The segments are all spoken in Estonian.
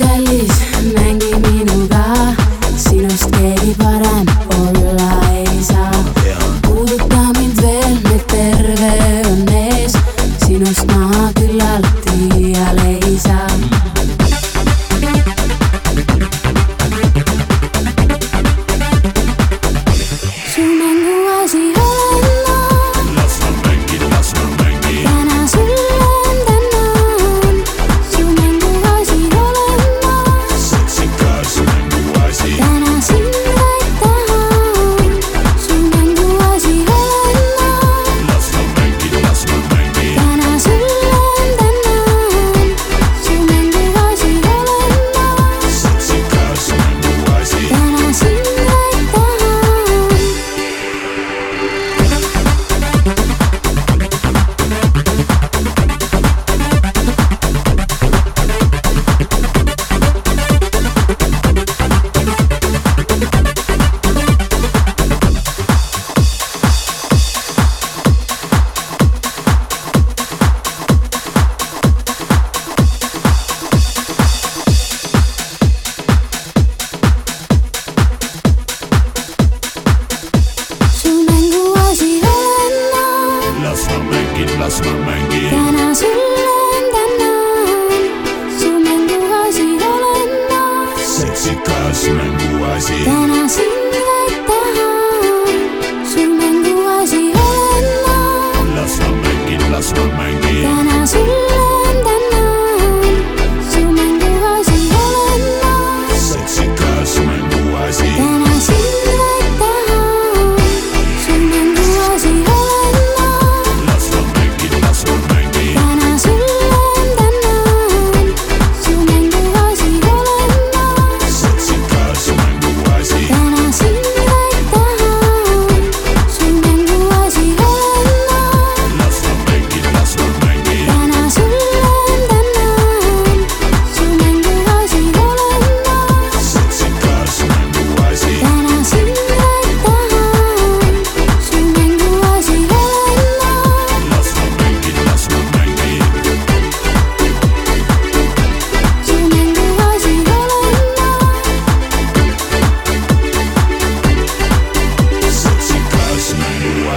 kallis, mängi minuga, sinust keegi parem las ma mängin, las ma mängin. täna sulle enda näen, su mänguasi olen ma. seksikas mänguasi. täna sind vaid tahan, su mänguasi olen ma. las ma mängin, las ma mängin.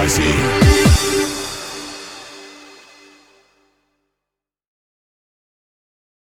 I see.